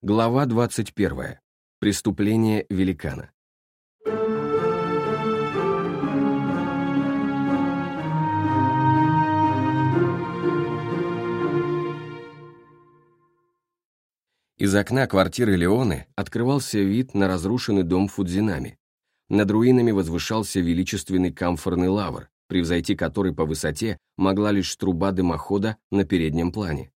Глава 21. Преступление великана. Из окна квартиры Леоны открывался вид на разрушенный дом Фудзинами. Над руинами возвышался величественный камфорный лавр, превзойти который по высоте могла лишь труба дымохода на переднем плане.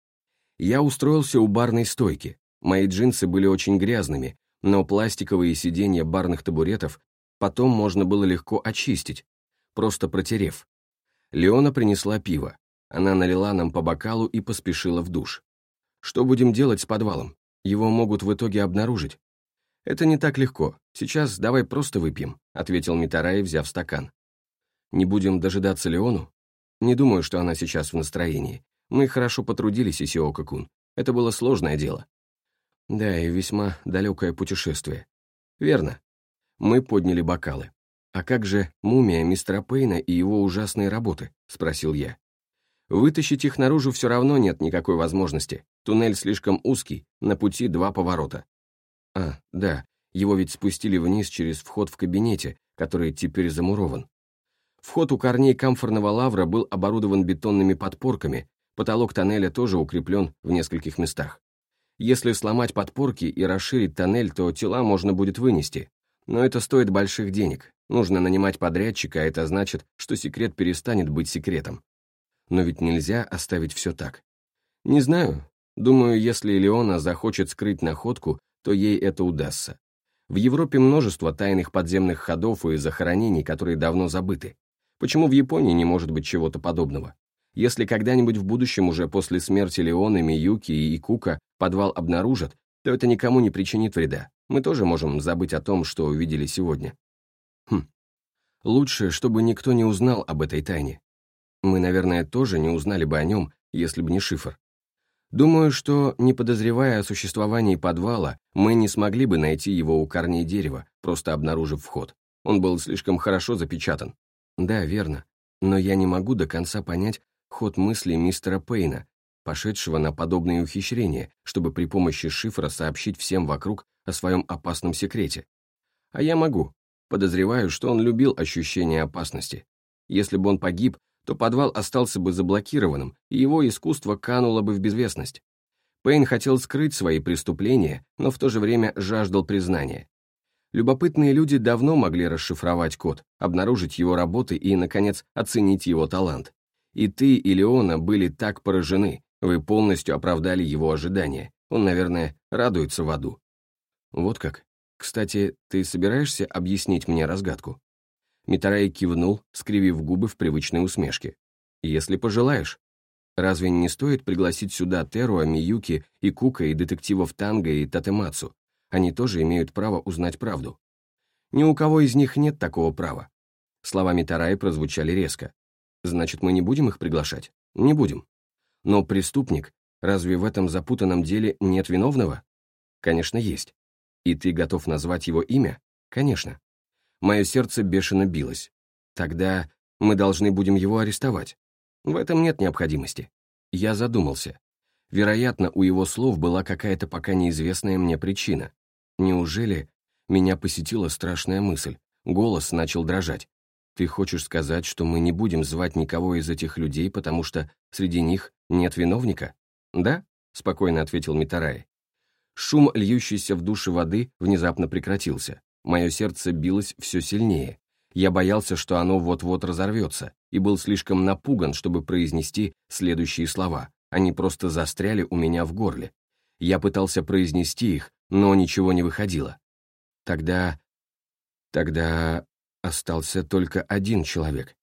Я устроился у барной стойки, Мои джинсы были очень грязными, но пластиковые сиденья барных табуретов потом можно было легко очистить, просто протерев. Леона принесла пиво. Она налила нам по бокалу и поспешила в душ. Что будем делать с подвалом? Его могут в итоге обнаружить. Это не так легко. Сейчас давай просто выпьем, ответил Митарай, взяв стакан. Не будем дожидаться Леону? Не думаю, что она сейчас в настроении. Мы хорошо потрудились, Исиока-кун. Это было сложное дело. Да, и весьма далекое путешествие. Верно. Мы подняли бокалы. «А как же мумия мистера Пейна и его ужасные работы?» — спросил я. «Вытащить их наружу все равно нет никакой возможности. Туннель слишком узкий, на пути два поворота». «А, да, его ведь спустили вниз через вход в кабинете, который теперь замурован. Вход у корней камфорного лавра был оборудован бетонными подпорками, потолок тоннеля тоже укреплен в нескольких местах. Если сломать подпорки и расширить тоннель, то тела можно будет вынести. Но это стоит больших денег. Нужно нанимать подрядчика, а это значит, что секрет перестанет быть секретом. Но ведь нельзя оставить все так. Не знаю. Думаю, если Леона захочет скрыть находку, то ей это удастся. В Европе множество тайных подземных ходов и захоронений, которые давно забыты. Почему в Японии не может быть чего-то подобного? Если когда-нибудь в будущем, уже после смерти Леоны, Миюки и Икука, подвал обнаружат, то это никому не причинит вреда. Мы тоже можем забыть о том, что увидели сегодня. Хм. Лучше, чтобы никто не узнал об этой тайне. Мы, наверное, тоже не узнали бы о нем, если бы не шифр. Думаю, что, не подозревая о существовании подвала, мы не смогли бы найти его у корней дерева, просто обнаружив вход. Он был слишком хорошо запечатан. Да, верно. Но я не могу до конца понять, ход мысли мистера Пейна, пошедшего на подобные ухищрения, чтобы при помощи шифра сообщить всем вокруг о своем опасном секрете. А я могу. Подозреваю, что он любил ощущение опасности. Если бы он погиб, то подвал остался бы заблокированным, и его искусство кануло бы в безвестность. Пейн хотел скрыть свои преступления, но в то же время жаждал признания. Любопытные люди давно могли расшифровать код, обнаружить его работы и, наконец, оценить его талант. И ты, и Леона были так поражены, вы полностью оправдали его ожидания. Он, наверное, радуется в аду. Вот как. Кстати, ты собираешься объяснить мне разгадку? Митарай кивнул, скривив губы в привычной усмешке. Если пожелаешь. Разве не стоит пригласить сюда Теруа, Миюки, и Кука, и детективов Танго и Татемацу? Они тоже имеют право узнать правду. Ни у кого из них нет такого права. Слова Митараи прозвучали резко. Значит, мы не будем их приглашать? Не будем. Но преступник, разве в этом запутанном деле нет виновного? Конечно, есть. И ты готов назвать его имя? Конечно. Мое сердце бешено билось. Тогда мы должны будем его арестовать. В этом нет необходимости. Я задумался. Вероятно, у его слов была какая-то пока неизвестная мне причина. Неужели меня посетила страшная мысль? Голос начал дрожать. Ты хочешь сказать, что мы не будем звать никого из этих людей, потому что среди них нет виновника? Да? Спокойно ответил Митарай. Шум, льющийся в душе воды, внезапно прекратился. Мое сердце билось все сильнее. Я боялся, что оно вот-вот разорвется, и был слишком напуган, чтобы произнести следующие слова. Они просто застряли у меня в горле. Я пытался произнести их, но ничего не выходило. Тогда... Тогда остался только один человек.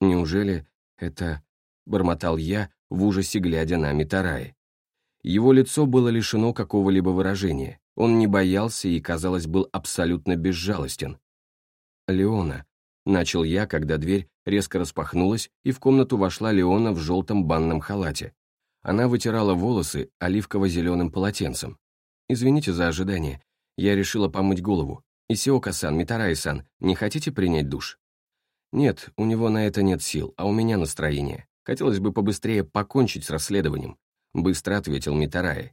Неужели это... Бормотал я, в ужасе глядя на Митараи. Его лицо было лишено какого-либо выражения. Он не боялся и, казалось, был абсолютно безжалостен. «Леона», — начал я, когда дверь резко распахнулась, и в комнату вошла Леона в желтом банном халате. Она вытирала волосы оливково-зеленым полотенцем. «Извините за ожидание. Я решила помыть голову. «Исиока-сан, Митарай-сан, не хотите принять душ?» «Нет, у него на это нет сил, а у меня настроение. Хотелось бы побыстрее покончить с расследованием», — быстро ответил Митарай.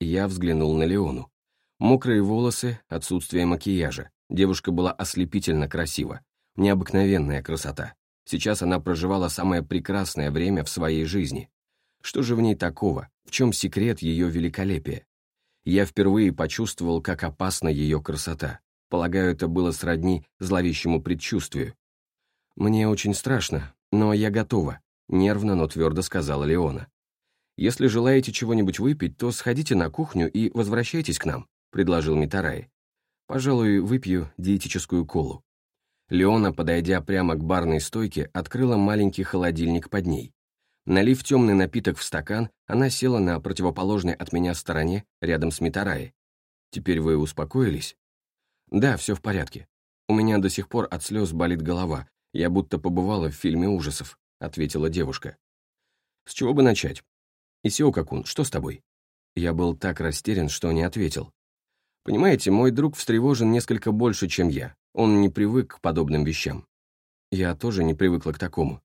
Я взглянул на Леону. Мокрые волосы, отсутствие макияжа. Девушка была ослепительно красива. Необыкновенная красота. Сейчас она проживала самое прекрасное время в своей жизни. Что же в ней такого? В чем секрет ее великолепия? Я впервые почувствовал, как опасна ее красота. Полагаю, это было сродни зловещему предчувствию. «Мне очень страшно, но я готова», — нервно, но твердо сказала Леона. «Если желаете чего-нибудь выпить, то сходите на кухню и возвращайтесь к нам», — предложил Митарай. «Пожалуй, выпью диетическую колу». Леона, подойдя прямо к барной стойке, открыла маленький холодильник под ней. Налив темный напиток в стакан, она села на противоположной от меня стороне, рядом с Митараи. «Теперь вы успокоились?» «Да, все в порядке. У меня до сих пор от слез болит голова. Я будто побывала в фильме ужасов», — ответила девушка. «С чего бы начать? Исио-какун, что с тобой?» Я был так растерян, что не ответил. «Понимаете, мой друг встревожен несколько больше, чем я. Он не привык к подобным вещам. Я тоже не привыкла к такому.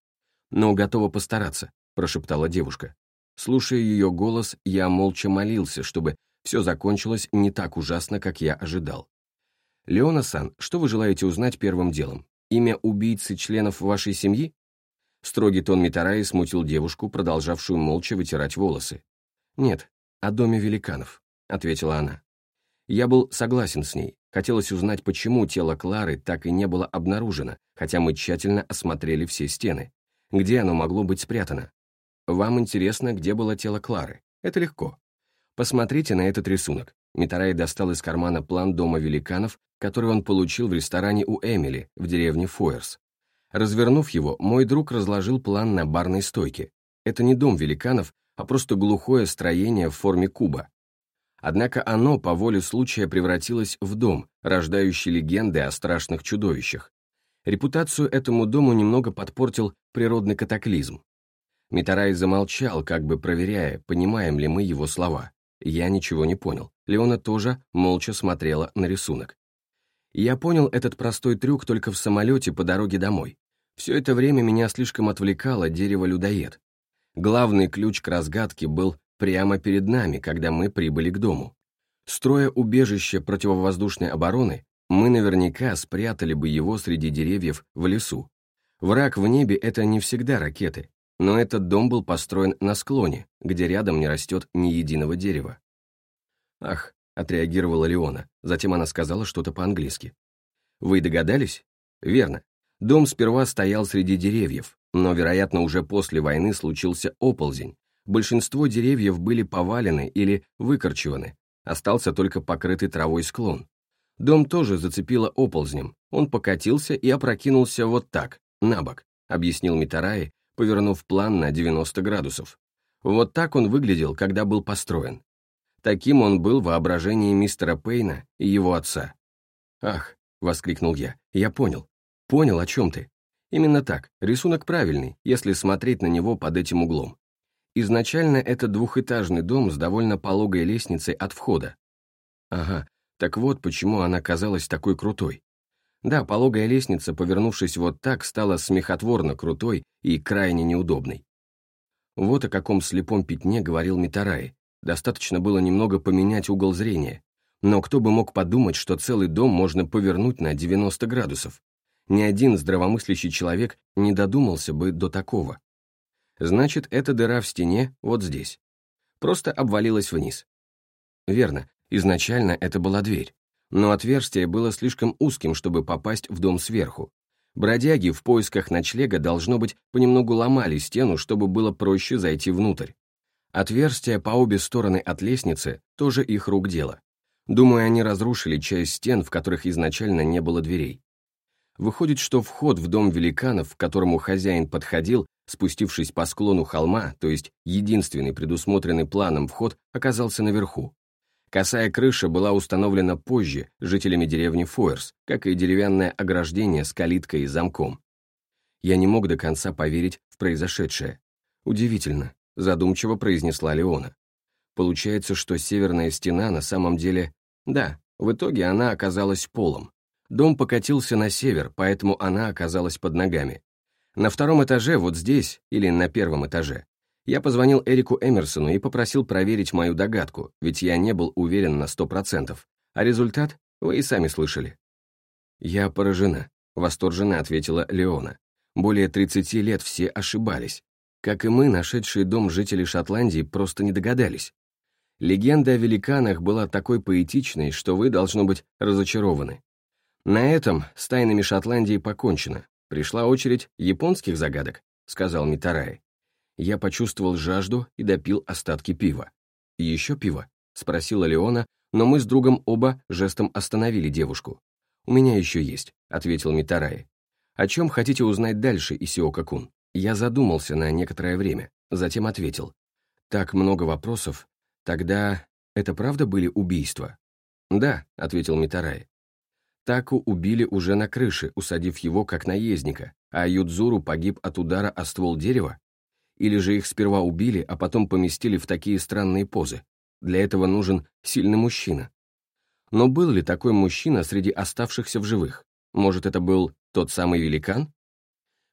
Но готова постараться прошептала девушка. Слушая ее голос, я молча молился, чтобы все закончилось не так ужасно, как я ожидал. «Леона-сан, что вы желаете узнать первым делом? Имя убийцы членов вашей семьи?» Строгий тон Митараи смутил девушку, продолжавшую молча вытирать волосы. «Нет, о доме великанов», — ответила она. Я был согласен с ней. Хотелось узнать, почему тело Клары так и не было обнаружено, хотя мы тщательно осмотрели все стены. Где оно могло быть спрятано? Вам интересно, где было тело Клары. Это легко. Посмотрите на этот рисунок. Митарай достал из кармана план дома великанов, который он получил в ресторане у Эмили в деревне Фойерс. Развернув его, мой друг разложил план на барной стойке. Это не дом великанов, а просто глухое строение в форме куба. Однако оно по воле случая превратилось в дом, рождающий легенды о страшных чудовищах. Репутацию этому дому немного подпортил природный катаклизм. Митарай замолчал, как бы проверяя, понимаем ли мы его слова. Я ничего не понял. Леона тоже молча смотрела на рисунок. Я понял этот простой трюк только в самолете по дороге домой. Все это время меня слишком отвлекало дерево-людоед. Главный ключ к разгадке был прямо перед нами, когда мы прибыли к дому. Строя убежище противовоздушной обороны, мы наверняка спрятали бы его среди деревьев в лесу. Враг в небе — это не всегда ракеты, но этот дом был построен на склоне, где рядом не растет ни единого дерева. «Ах», — отреагировала Леона, затем она сказала что-то по-английски. «Вы догадались?» «Верно. Дом сперва стоял среди деревьев, но, вероятно, уже после войны случился оползень. Большинство деревьев были повалены или выкорчеваны, остался только покрытый травой склон. Дом тоже зацепило оползнем, он покатился и опрокинулся вот так, на бок, объяснил Митараи, повернув план на 90 градусов. Вот так он выглядел, когда был построен. Таким он был в воображении мистера Пейна и его отца. «Ах», — воскликнул я, — «я понял. Понял, о чем ты. Именно так, рисунок правильный, если смотреть на него под этим углом. Изначально это двухэтажный дом с довольно пологой лестницей от входа. Ага, так вот почему она казалась такой крутой. Да, пологая лестница, повернувшись вот так, стала смехотворно крутой и крайне неудобной. Вот о каком слепом пятне говорил Митараи. Достаточно было немного поменять угол зрения. Но кто бы мог подумать, что целый дом можно повернуть на 90 градусов? Ни один здравомыслящий человек не додумался бы до такого. Значит, эта дыра в стене вот здесь. Просто обвалилась вниз. Верно, изначально это была дверь но отверстие было слишком узким, чтобы попасть в дом сверху. Бродяги в поисках ночлега, должно быть, понемногу ломали стену, чтобы было проще зайти внутрь. Отверстия по обе стороны от лестницы — тоже их рук дело. Думаю, они разрушили часть стен, в которых изначально не было дверей. Выходит, что вход в дом великанов, к которому хозяин подходил, спустившись по склону холма, то есть единственный предусмотренный планом вход, оказался наверху. Косая крыша была установлена позже жителями деревни Фойерс, как и деревянное ограждение с калиткой и замком. Я не мог до конца поверить в произошедшее. Удивительно, задумчиво произнесла Леона. Получается, что северная стена на самом деле... Да, в итоге она оказалась полом. Дом покатился на север, поэтому она оказалась под ногами. На втором этаже, вот здесь, или на первом этаже, Я позвонил Эрику Эмерсону и попросил проверить мою догадку, ведь я не был уверен на сто процентов. А результат вы и сами слышали. «Я поражена», — восторженно ответила Леона. «Более 30 лет все ошибались. Как и мы, нашедшие дом жители Шотландии просто не догадались. Легенда о великанах была такой поэтичной, что вы, должно быть, разочарованы. На этом с тайнами Шотландии покончено. Пришла очередь японских загадок, сказал Митарай. Я почувствовал жажду и допил остатки пива. «Еще пиво?» — спросила Леона, но мы с другом оба жестом остановили девушку. «У меня еще есть», — ответил Митарай. «О чем хотите узнать дальше, Исиока-кун?» Я задумался на некоторое время, затем ответил. «Так много вопросов. Тогда это правда были убийства?» «Да», — ответил Митарай. Таку убили уже на крыше, усадив его как наездника, а Юдзуру погиб от удара о ствол дерева? Или же их сперва убили, а потом поместили в такие странные позы? Для этого нужен сильный мужчина. Но был ли такой мужчина среди оставшихся в живых? Может, это был тот самый великан?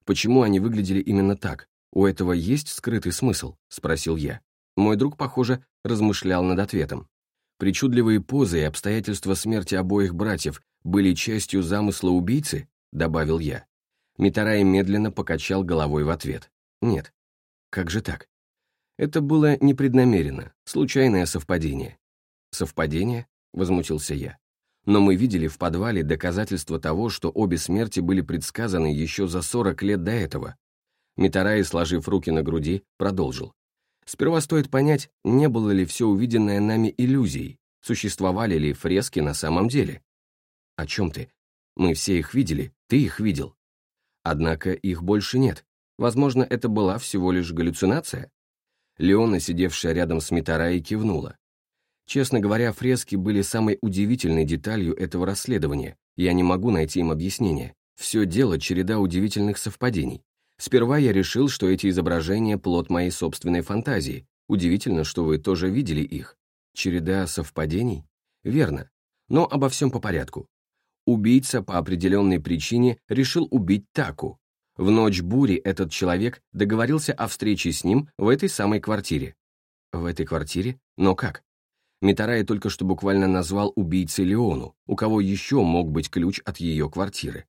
Почему они выглядели именно так? У этого есть скрытый смысл? Спросил я. Мой друг, похоже, размышлял над ответом. Причудливые позы и обстоятельства смерти обоих братьев были частью замысла убийцы, добавил я. Митарай медленно покачал головой в ответ. Нет. Как же так? Это было непреднамеренно, случайное совпадение. Совпадение? Возмутился я. Но мы видели в подвале доказательства того, что обе смерти были предсказаны еще за 40 лет до этого. Митарай, сложив руки на груди, продолжил. Сперва стоит понять, не было ли все увиденное нами иллюзией, существовали ли фрески на самом деле. О чем ты? Мы все их видели, ты их видел. Однако их больше нет. Возможно, это была всего лишь галлюцинация? Леона, сидевшая рядом с Митараей, кивнула. Честно говоря, фрески были самой удивительной деталью этого расследования. Я не могу найти им объяснение. Все дело череда удивительных совпадений. Сперва я решил, что эти изображения — плод моей собственной фантазии. Удивительно, что вы тоже видели их. Череда совпадений? Верно. Но обо всем по порядку. Убийца по определенной причине решил убить Таку, в ночь бури этот человек договорился о встрече с ним в этой самой квартире. В этой квартире? Но как? Митарай только что буквально назвал убийцей Леону, у кого еще мог быть ключ от ее квартиры.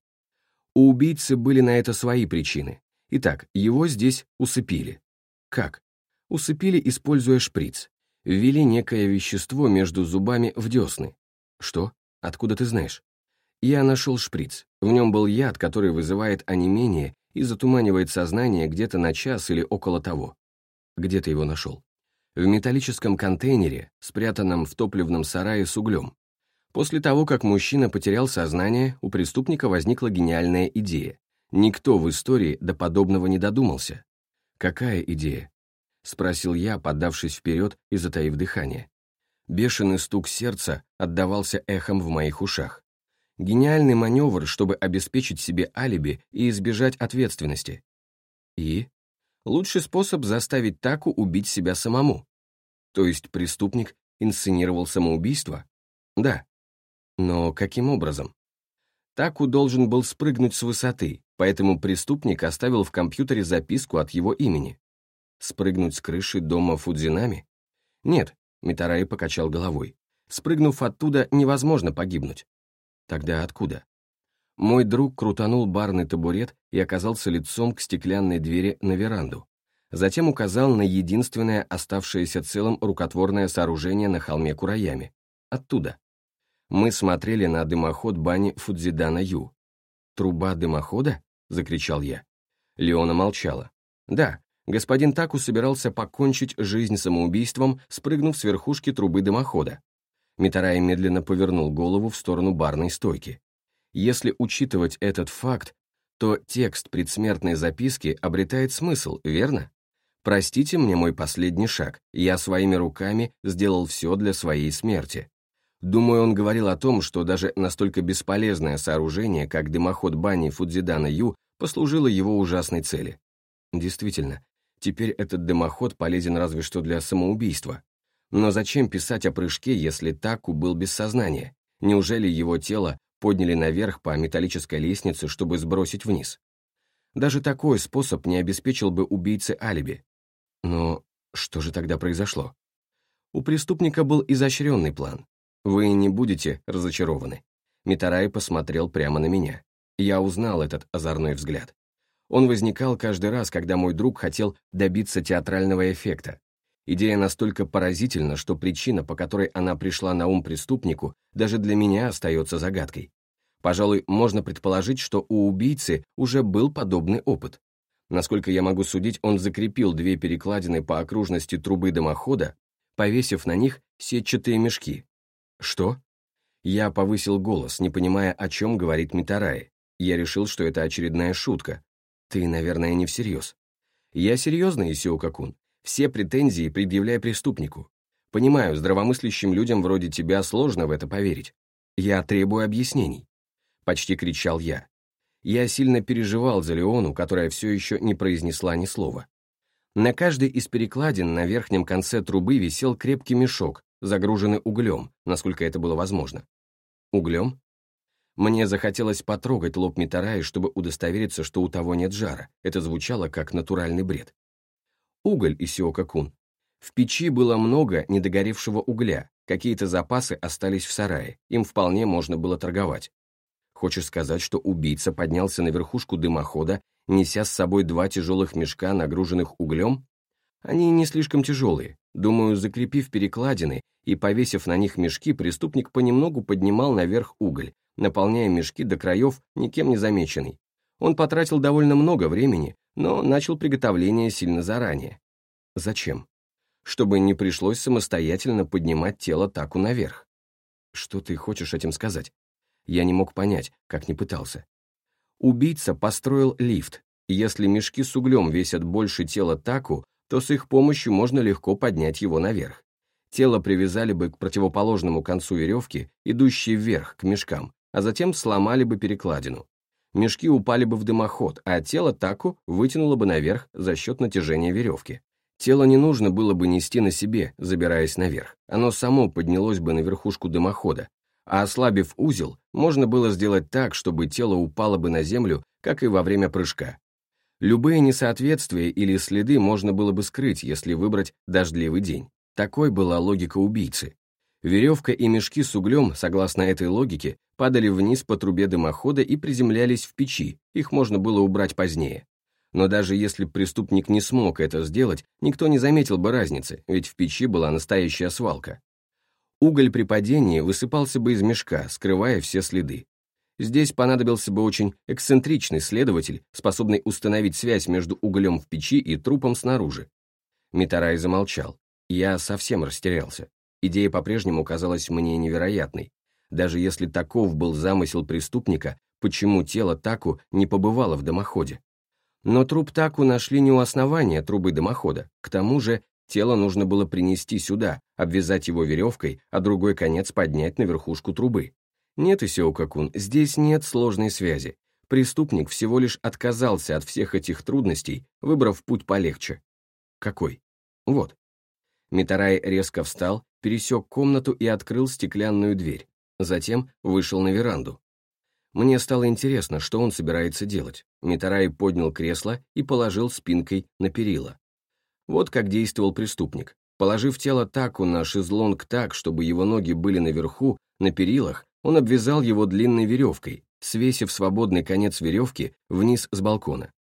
У убийцы были на это свои причины. Итак, его здесь усыпили. Как? Усыпили, используя шприц. Ввели некое вещество между зубами в десны. Что? Откуда ты знаешь? Я нашел шприц. В нем был яд, который вызывает онемение и затуманивает сознание где-то на час или около того. Где ты его нашел? В металлическом контейнере, спрятанном в топливном сарае с углем. После того, как мужчина потерял сознание, у преступника возникла гениальная идея. Никто в истории до подобного не додумался. «Какая идея?» — спросил я, поддавшись вперед и затаив дыхание. Бешеный стук сердца отдавался эхом в моих ушах. Гениальный маневр, чтобы обеспечить себе алиби и избежать ответственности. И? Лучший способ заставить Таку убить себя самому. То есть преступник инсценировал самоубийство? Да. Но каким образом? Таку должен был спрыгнуть с высоты, поэтому преступник оставил в компьютере записку от его имени. Спрыгнуть с крыши дома Фудзинами? Нет, Митараи покачал головой. Спрыгнув оттуда, невозможно погибнуть. Тогда откуда? Мой друг крутанул барный табурет и оказался лицом к стеклянной двери на веранду. Затем указал на единственное оставшееся целым рукотворное сооружение на холме Кураями. Оттуда. Мы смотрели на дымоход бани Фудзидана Ю. «Труба дымохода?» — закричал я. Леона молчала. «Да, господин Таку собирался покончить жизнь самоубийством, спрыгнув с верхушки трубы дымохода. Митарай медленно повернул голову в сторону барной стойки. Если учитывать этот факт, то текст предсмертной записки обретает смысл, верно? Простите мне мой последний шаг, я своими руками сделал все для своей смерти. Думаю, он говорил о том, что даже настолько бесполезное сооружение, как дымоход бани Фудзидана Ю, послужило его ужасной цели. Действительно, теперь этот дымоход полезен разве что для самоубийства. Но зачем писать о прыжке, если Таку был без сознания? Неужели его тело подняли наверх по металлической лестнице, чтобы сбросить вниз? Даже такой способ не обеспечил бы убийце алиби. Но что же тогда произошло? У преступника был изощренный план. Вы не будете разочарованы. Митарай посмотрел прямо на меня. Я узнал этот озорной взгляд. Он возникал каждый раз, когда мой друг хотел добиться театрального эффекта. Идея настолько поразительна, что причина, по которой она пришла на ум преступнику, даже для меня остается загадкой. Пожалуй, можно предположить, что у убийцы уже был подобный опыт. Насколько я могу судить, он закрепил две перекладины по окружности трубы дымохода, повесив на них сетчатые мешки. Что? Я повысил голос, не понимая, о чем говорит Митарай. Я решил, что это очередная шутка. Ты, наверное, не всерьез. Я серьезно, Исио-Какун. Все претензии предъявляя преступнику. Понимаю, здравомыслящим людям вроде тебя сложно в это поверить. Я требую объяснений. Почти кричал я. Я сильно переживал за Леону, которая все еще не произнесла ни слова. На каждой из перекладин на верхнем конце трубы висел крепкий мешок, загруженный углем, насколько это было возможно. Углем? Мне захотелось потрогать лоб Митараи, чтобы удостовериться, что у того нет жара. Это звучало как натуральный бред. Уголь, Исиока-кун. В печи было много недогоревшего угля, какие-то запасы остались в сарае, им вполне можно было торговать. Хочешь сказать, что убийца поднялся на верхушку дымохода, неся с собой два тяжелых мешка, нагруженных углем? Они не слишком тяжелые. Думаю, закрепив перекладины и повесив на них мешки, преступник понемногу поднимал наверх уголь, наполняя мешки до краев никем не замеченный. Он потратил довольно много времени, но начал приготовление сильно заранее. Зачем? Чтобы не пришлось самостоятельно поднимать тело таку наверх. Что ты хочешь этим сказать? Я не мог понять, как не пытался. Убийца построил лифт, если мешки с углем весят больше тела Таку, то с их помощью можно легко поднять его наверх. Тело привязали бы к противоположному концу веревки, идущей вверх, к мешкам, а затем сломали бы перекладину. Мешки упали бы в дымоход, а тело Таку вытянуло бы наверх за счет натяжения веревки. Тело не нужно было бы нести на себе, забираясь наверх. Оно само поднялось бы на верхушку дымохода, а ослабив узел, можно было сделать так, чтобы тело упало бы на землю, как и во время прыжка. Любые несоответствия или следы можно было бы скрыть, если выбрать дождливый день. Такой была логика убийцы. Веревка и мешки с углем, согласно этой логике, падали вниз по трубе дымохода и приземлялись в печи, их можно было убрать позднее. Но даже если преступник не смог это сделать, никто не заметил бы разницы, ведь в печи была настоящая свалка. Уголь при падении высыпался бы из мешка, скрывая все следы. Здесь понадобился бы очень эксцентричный следователь, способный установить связь между углем в печи и трупом снаружи. Митарай замолчал. Я совсем растерялся. Идея по-прежнему казалась мне невероятной. Даже если таков был замысел преступника, почему тело Таку не побывало в дымоходе? Но труп Таку нашли не у основания трубы дымохода. К тому же Тело нужно было принести сюда, обвязать его веревкой, а другой конец поднять на верхушку трубы. Нет, Исеокакун, здесь нет сложной связи. Преступник всего лишь отказался от всех этих трудностей, выбрав путь полегче. Какой? Вот. Митарай резко встал, пересек комнату и открыл стеклянную дверь. Затем вышел на веранду. Мне стало интересно, что он собирается делать. Митарай поднял кресло и положил спинкой на перила. Вот как действовал преступник. Положив тело Таку на шезлонг так, чтобы его ноги были наверху, на перилах, он обвязал его длинной веревкой, свесив свободный конец веревки вниз с балкона.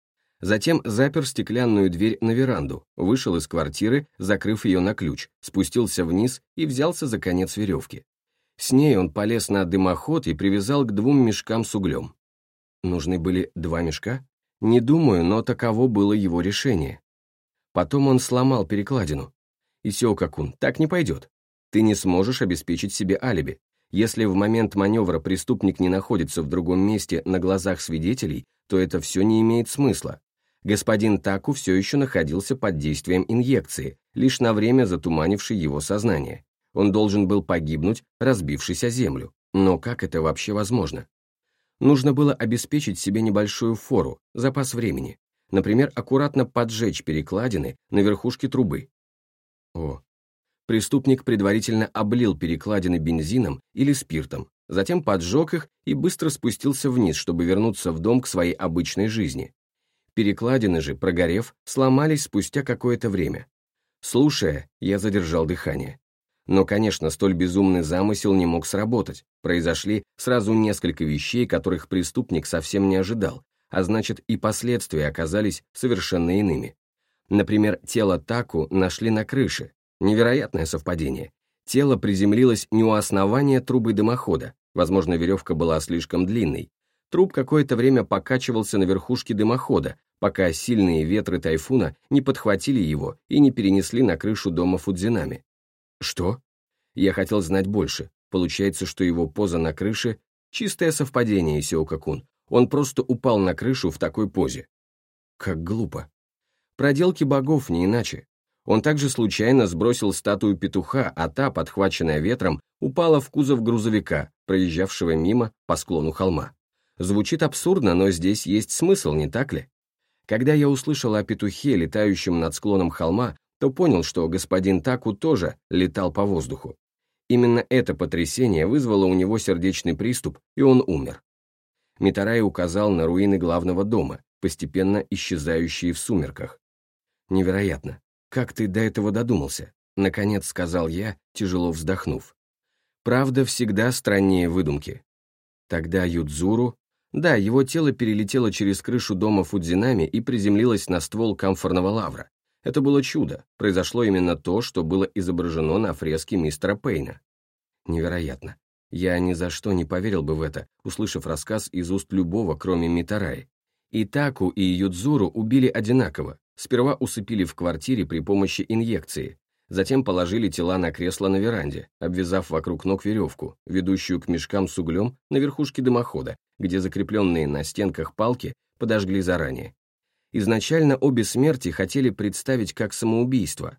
Затем запер стеклянную дверь на веранду, вышел из квартиры, закрыв ее на ключ, спустился вниз и взялся за конец веревки. С ней он полез на дымоход и привязал к двум мешкам с углем. Нужны были два мешка? Не думаю, но таково было его решение. Потом он сломал перекладину. Исиокакун, так не пойдет. Ты не сможешь обеспечить себе алиби. Если в момент маневра преступник не находится в другом месте на глазах свидетелей, то это все не имеет смысла. Господин Таку все еще находился под действием инъекции, лишь на время затуманившей его сознание. Он должен был погибнуть, разбившись о землю. Но как это вообще возможно? Нужно было обеспечить себе небольшую фору, запас времени. Например, аккуратно поджечь перекладины на верхушке трубы. О. Преступник предварительно облил перекладины бензином или спиртом, затем поджег их и быстро спустился вниз, чтобы вернуться в дом к своей обычной жизни. Перекладины же, прогорев, сломались спустя какое-то время. Слушая, я задержал дыхание. Но, конечно, столь безумный замысел не мог сработать. Произошли сразу несколько вещей, которых преступник совсем не ожидал, а значит и последствия оказались совершенно иными. Например, тело Таку нашли на крыше. Невероятное совпадение. Тело приземлилось не у основания трубы дымохода, возможно, веревка была слишком длинной. Труп какое-то время покачивался на верхушке дымохода, пока сильные ветры тайфуна не подхватили его и не перенесли на крышу дома Фудзинами. Что? Я хотел знать больше. Получается, что его поза на крыше — чистое совпадение, Сиока-кун. Он просто упал на крышу в такой позе. Как глупо. Проделки богов, не иначе. Он также случайно сбросил статую петуха, а та, подхваченная ветром, упала в кузов грузовика, проезжавшего мимо по склону холма. Звучит абсурдно, но здесь есть смысл, не так ли? Когда я услышал о петухе, летающем над склоном холма, то понял, что господин Таку тоже летал по воздуху. Именно это потрясение вызвало у него сердечный приступ, и он умер. Митарай указал на руины главного дома, постепенно исчезающие в сумерках. «Невероятно. Как ты до этого додумался?» Наконец сказал я, тяжело вздохнув. «Правда всегда страннее выдумки». Тогда Юдзуру... Да, его тело перелетело через крышу дома Фудзинами и приземлилось на ствол камфорного лавра. Это было чудо, произошло именно то, что было изображено на фреске мистера Пейна. Невероятно. Я ни за что не поверил бы в это, услышав рассказ из уст любого, кроме Митараи. И Таку, и Юдзуру убили одинаково. Сперва усыпили в квартире при помощи инъекции, затем положили тела на кресло на веранде, обвязав вокруг ног веревку, ведущую к мешкам с углем на верхушке дымохода, где закрепленные на стенках палки подожгли заранее. Изначально обе смерти хотели представить как самоубийство,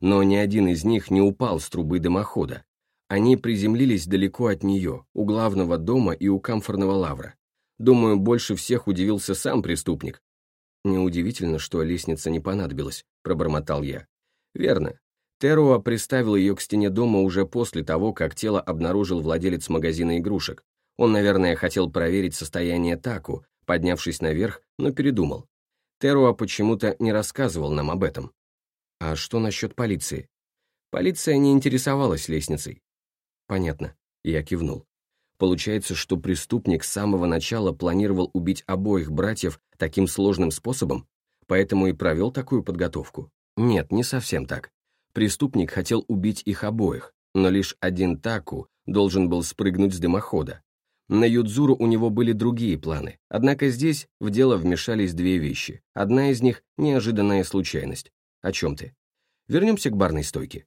но ни один из них не упал с трубы дымохода. Они приземлились далеко от нее, у главного дома и у камфорного лавра. Думаю, больше всех удивился сам преступник. Неудивительно, что лестница не понадобилась, пробормотал я. Верно. Теруа приставил ее к стене дома уже после того, как тело обнаружил владелец магазина игрушек. Он, наверное, хотел проверить состояние Таку, поднявшись наверх, но передумал. Теруа почему-то не рассказывал нам об этом. А что насчет полиции? Полиция не интересовалась лестницей. Понятно, я кивнул. Получается, что преступник с самого начала планировал убить обоих братьев таким сложным способом, поэтому и провел такую подготовку? Нет, не совсем так. Преступник хотел убить их обоих, но лишь один Таку должен был спрыгнуть с дымохода, на Юдзуру у него были другие планы, однако здесь в дело вмешались две вещи. Одна из них — неожиданная случайность. О чем ты? Вернемся к барной стойке.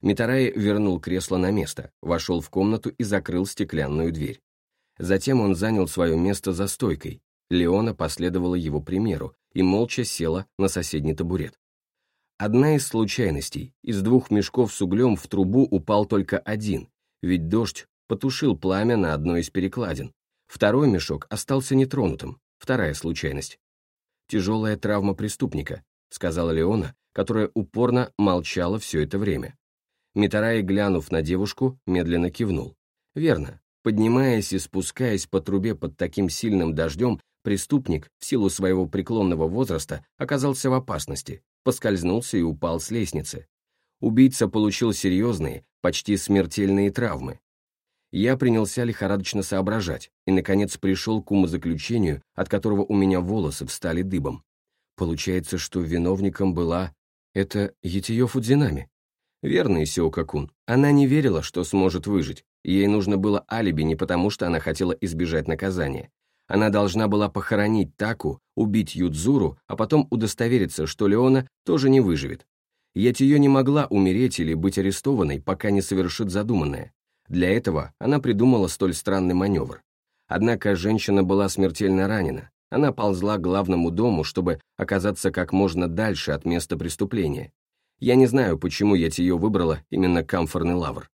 Митарай вернул кресло на место, вошел в комнату и закрыл стеклянную дверь. Затем он занял свое место за стойкой. Леона последовала его примеру и молча села на соседний табурет. Одна из случайностей. Из двух мешков с углем в трубу упал только один, ведь дождь потушил пламя на одной из перекладин. Второй мешок остался нетронутым, вторая случайность. «Тяжелая травма преступника», — сказала Леона, которая упорно молчала все это время. Митарай, глянув на девушку, медленно кивнул. «Верно. Поднимаясь и спускаясь по трубе под таким сильным дождем, преступник, в силу своего преклонного возраста, оказался в опасности, поскользнулся и упал с лестницы. Убийца получил серьезные, почти смертельные травмы, я принялся лихорадочно соображать и, наконец, пришел к умозаключению, от которого у меня волосы встали дыбом. Получается, что виновником была... Это Етиё Фудзинами. Верно, Исио-Какун. Она не верила, что сможет выжить. Ей нужно было алиби не потому, что она хотела избежать наказания. Она должна была похоронить Таку, убить Юдзуру, а потом удостовериться, что Леона тоже не выживет. Етиё не могла умереть или быть арестованной, пока не совершит задуманное. Для этого она придумала столь странный маневр. Однако женщина была смертельно ранена. Она ползла к главному дому, чтобы оказаться как можно дальше от места преступления. Я не знаю, почему я ее выбрала именно камфорный лавр.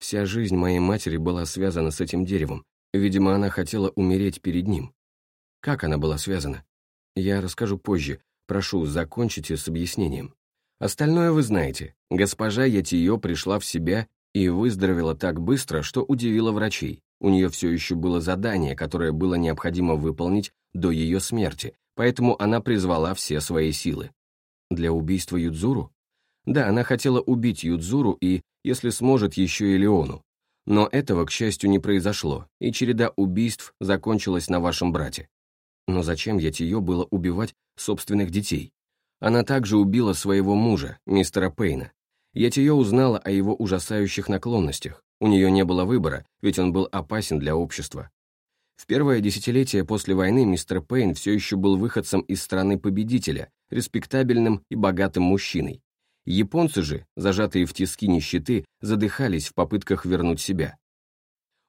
Вся жизнь моей матери была связана с этим деревом. Видимо, она хотела умереть перед ним. Как она была связана? Я расскажу позже. Прошу, закончите с объяснением. Остальное вы знаете. Госпожа Ятиё пришла в себя и выздоровела так быстро, что удивила врачей. У нее все еще было задание, которое было необходимо выполнить до ее смерти, поэтому она призвала все свои силы. Для убийства Юдзуру? Да, она хотела убить Юдзуру и, если сможет, еще и Леону. Но этого, к счастью, не произошло, и череда убийств закончилась на вашем брате. Но зачем Ятиё было убивать собственных детей? Она также убила своего мужа, мистера Пейна. Ятиё узнала о его ужасающих наклонностях. У нее не было выбора, ведь он был опасен для общества. В первое десятилетие после войны мистер Пейн все еще был выходцем из страны победителя, респектабельным и богатым мужчиной. Японцы же, зажатые в тиски нищеты, задыхались в попытках вернуть себя.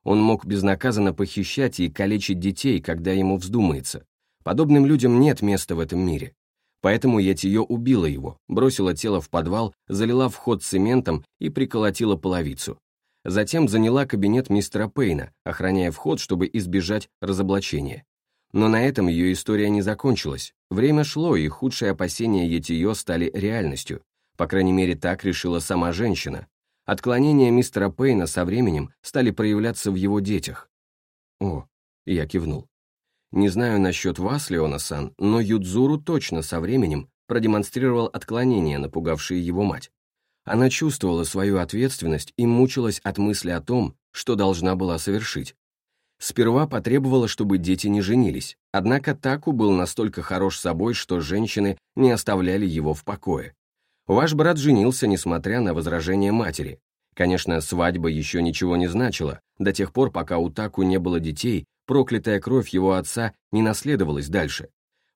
Он мог безнаказанно похищать и калечить детей, когда ему вздумается. Подобным людям нет места в этом мире. Поэтому Ятиё убила его, бросила тело в подвал, залила вход цементом и приколотила половицу. Затем заняла кабинет мистера Пейна, охраняя вход, чтобы избежать разоблачения. Но на этом ее история не закончилась. Время шло, и худшие опасения Етиё стали реальностью. По крайней мере, так решила сама женщина. Отклонения мистера Пейна со временем стали проявляться в его детях. О, я кивнул. Не знаю насчет вас, Леона-сан, но Юдзуру точно со временем продемонстрировал отклонения, напугавшие его мать. Она чувствовала свою ответственность и мучилась от мысли о том, что должна была совершить. Сперва потребовала, чтобы дети не женились, однако Таку был настолько хорош собой, что женщины не оставляли его в покое. Ваш брат женился, несмотря на возражения матери. Конечно, свадьба еще ничего не значила, до тех пор, пока у Таку не было детей, проклятая кровь его отца не наследовалась дальше.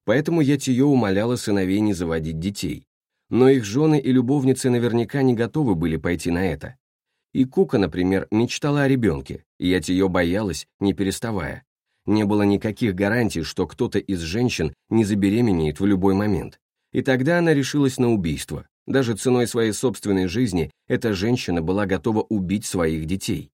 Поэтому Ятиё умоляла сыновей не заводить детей но их жены и любовницы наверняка не готовы были пойти на это. И Кука, например, мечтала о ребенке, и ее боялась, не переставая. Не было никаких гарантий, что кто-то из женщин не забеременеет в любой момент. И тогда она решилась на убийство. Даже ценой своей собственной жизни эта женщина была готова убить своих детей.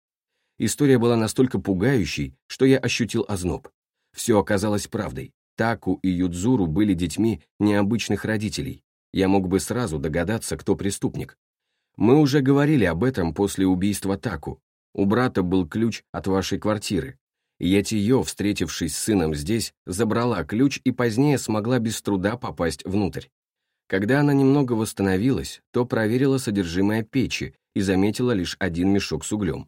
История была настолько пугающей, что я ощутил озноб. Все оказалось правдой. Таку и Юдзуру были детьми необычных родителей, я мог бы сразу догадаться, кто преступник. Мы уже говорили об этом после убийства Таку. У брата был ключ от вашей квартиры. Ятиё, встретившись с сыном здесь, забрала ключ и позднее смогла без труда попасть внутрь. Когда она немного восстановилась, то проверила содержимое печи и заметила лишь один мешок с углем.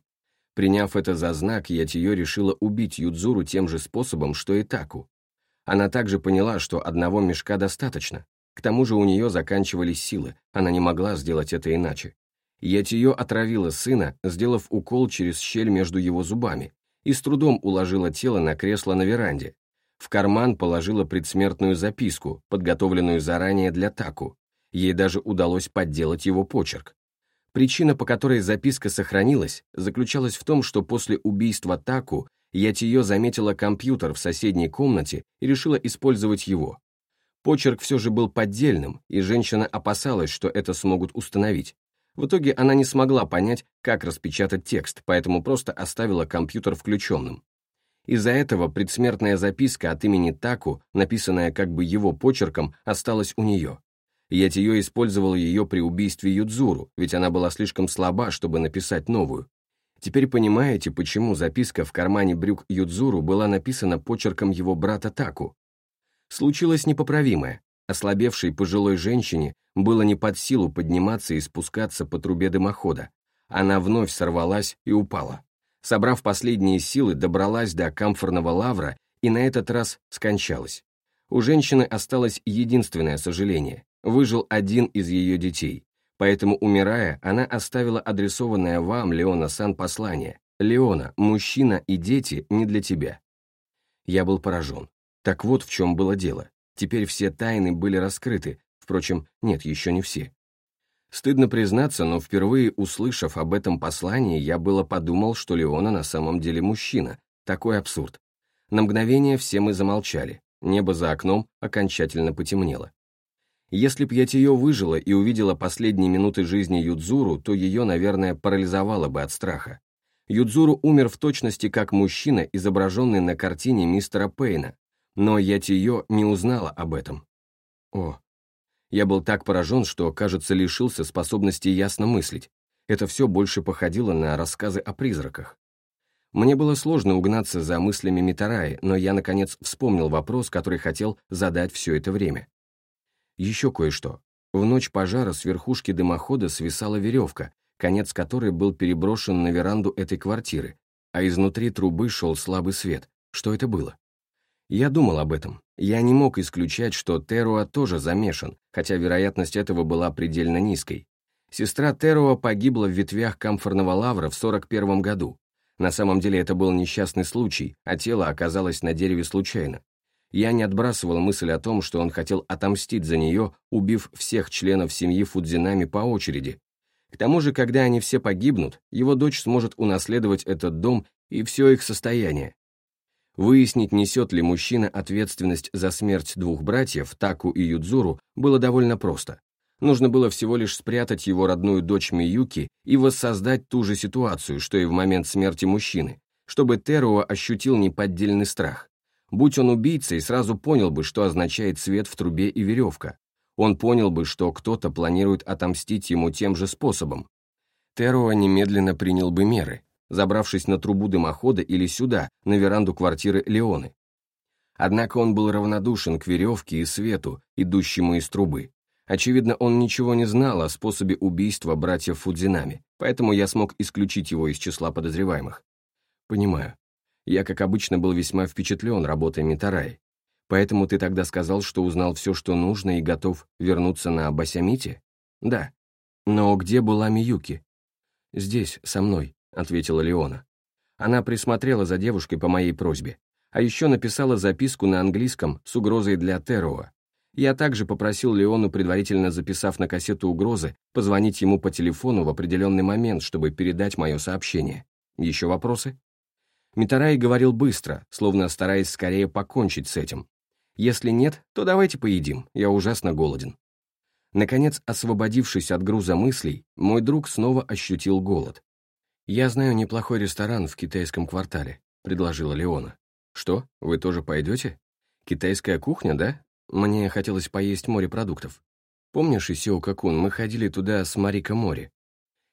Приняв это за знак, Ятиё решила убить Юдзуру тем же способом, что и Таку. Она также поняла, что одного мешка достаточно, к тому же у нее заканчивались силы, она не могла сделать это иначе. Ятиё отравила сына, сделав укол через щель между его зубами, и с трудом уложила тело на кресло на веранде. В карман положила предсмертную записку, подготовленную заранее для Таку. Ей даже удалось подделать его почерк. Причина, по которой записка сохранилась, заключалась в том, что после убийства Таку Ятиё заметила компьютер в соседней комнате и решила использовать его. Почерк все же был поддельным, и женщина опасалась, что это смогут установить. В итоге она не смогла понять, как распечатать текст, поэтому просто оставила компьютер включенным. Из-за этого предсмертная записка от имени Таку, написанная как бы его почерком, осталась у нее. Ятиё использовал ее при убийстве Юдзуру, ведь она была слишком слаба, чтобы написать новую. Теперь понимаете, почему записка в кармане брюк Юдзуру была написана почерком его брата Таку? Случилось непоправимое. Ослабевшей пожилой женщине было не под силу подниматься и спускаться по трубе дымохода. Она вновь сорвалась и упала. Собрав последние силы, добралась до камфорного лавра и на этот раз скончалась. У женщины осталось единственное сожаление. Выжил один из ее детей. Поэтому, умирая, она оставила адресованное вам, Леона, сан послание. «Леона, мужчина и дети не для тебя». Я был поражен. Так вот в чем было дело. Теперь все тайны были раскрыты, впрочем, нет, еще не все. Стыдно признаться, но впервые услышав об этом послании, я было подумал, что Леона на самом деле мужчина. Такой абсурд. На мгновение все мы замолчали. Небо за окном окончательно потемнело. Если б Ятиё выжила и увидела последние минуты жизни Юдзуру, то ее, наверное, парализовало бы от страха. Юдзуру умер в точности как мужчина, изображенный на картине мистера Пейна, но Ятиё не узнала об этом. О, я был так поражен, что, кажется, лишился способности ясно мыслить. Это все больше походило на рассказы о призраках. Мне было сложно угнаться за мыслями Митараи, но я, наконец, вспомнил вопрос, который хотел задать все это время. Еще кое-что. В ночь пожара с верхушки дымохода свисала веревка, конец которой был переброшен на веранду этой квартиры, а изнутри трубы шел слабый свет. Что это было? Я думал об этом. Я не мог исключать, что Теруа тоже замешан, хотя вероятность этого была предельно низкой. Сестра Теруа погибла в ветвях камфорного лавра в 41 году. На самом деле это был несчастный случай, а тело оказалось на дереве случайно. Я не отбрасывал мысль о том, что он хотел отомстить за нее, убив всех членов семьи Фудзинами по очереди. К тому же, когда они все погибнут, его дочь сможет унаследовать этот дом и все их состояние. Выяснить, несет ли мужчина ответственность за смерть двух братьев, Таку и Юдзуру, было довольно просто. Нужно было всего лишь спрятать его родную дочь Миюки и воссоздать ту же ситуацию, что и в момент смерти мужчины, чтобы Теруо ощутил неподдельный страх. Будь он убийцей, сразу понял бы, что означает свет в трубе и веревка. Он понял бы, что кто-то планирует отомстить ему тем же способом. Теруа немедленно принял бы меры, забравшись на трубу дымохода или сюда, на веранду квартиры Леоны. Однако он был равнодушен к веревке и свету, идущему из трубы. Очевидно, он ничего не знал о способе убийства братьев Фудзинами, поэтому я смог исключить его из числа подозреваемых. Понимаю. Я, как обычно, был весьма впечатлен работой Митараи. Поэтому ты тогда сказал, что узнал все, что нужно, и готов вернуться на Басямите? Да. Но где была Миюки? Здесь, со мной, ответила Леона. Она присмотрела за девушкой по моей просьбе, а еще написала записку на английском с угрозой для Теруа. Я также попросил Леону, предварительно записав на кассету угрозы, позвонить ему по телефону в определенный момент, чтобы передать мое сообщение. Еще вопросы? Митарай говорил быстро, словно стараясь скорее покончить с этим. Если нет, то давайте поедим, я ужасно голоден. Наконец, освободившись от груза мыслей, мой друг снова ощутил голод. «Я знаю неплохой ресторан в китайском квартале», — предложила Леона. «Что, вы тоже пойдете? Китайская кухня, да? Мне хотелось поесть морепродуктов. Помнишь, Исио-Какун, мы ходили туда с Марика Мори?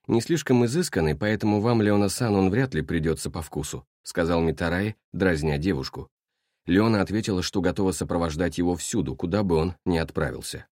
Не слишком изысканный, поэтому вам, Леона-сан, он вряд ли придется по вкусу сказал Митарай, дразня девушку. Леона ответила, что готова сопровождать его всюду, куда бы он ни отправился.